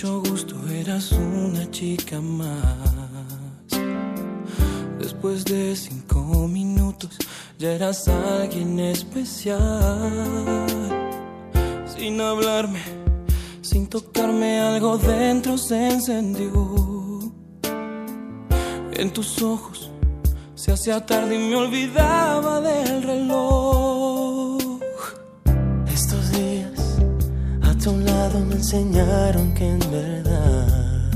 Mucho gusto, eras una chica más. Después de cinco minutos, ya eras alguien especial. Sin hablarme, sin tocarme, algo dentro se encendió. En tus ojos se hacía tarde y me olvidaba del reloj. Me enseñaron que en verdad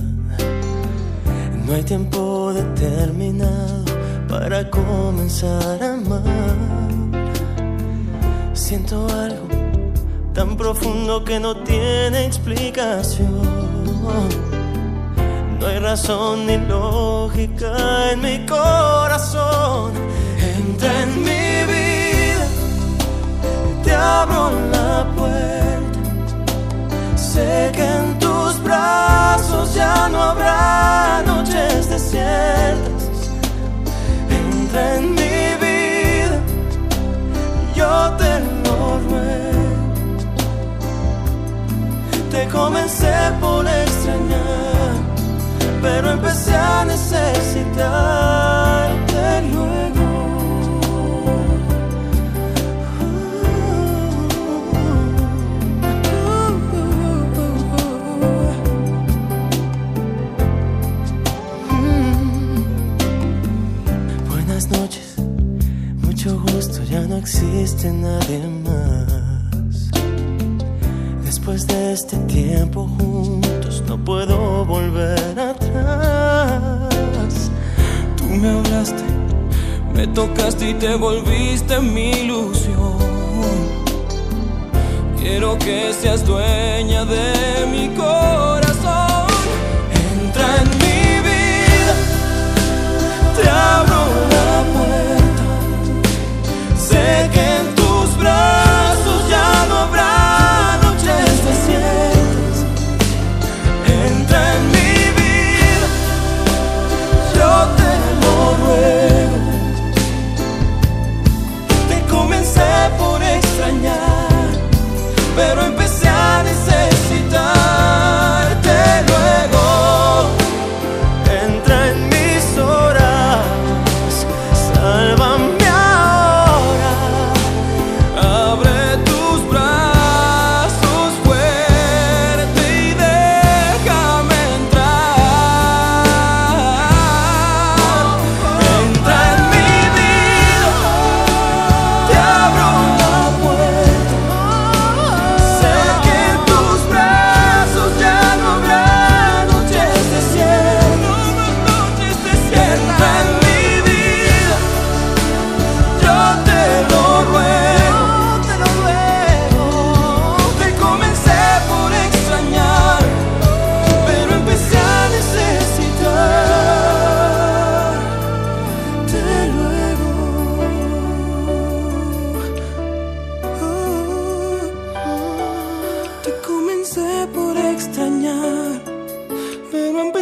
no hay tiempo determinado para comenzar a amar. Siento algo tan profundo que no tiene explicación. No hay razón ni lógica en mi corazón. Comencé por extrañar, pero empecé a necesitarte luego. Mm. Buenas noches, mucho gusto, ya no existe nadie más. Después de este tiempo juntos, no puedo volver atrás. Tú me hablaste, me tocaste y te volviste mi ilusión. Quiero que seas dueña de mi corazón. por extrañar, pero empecé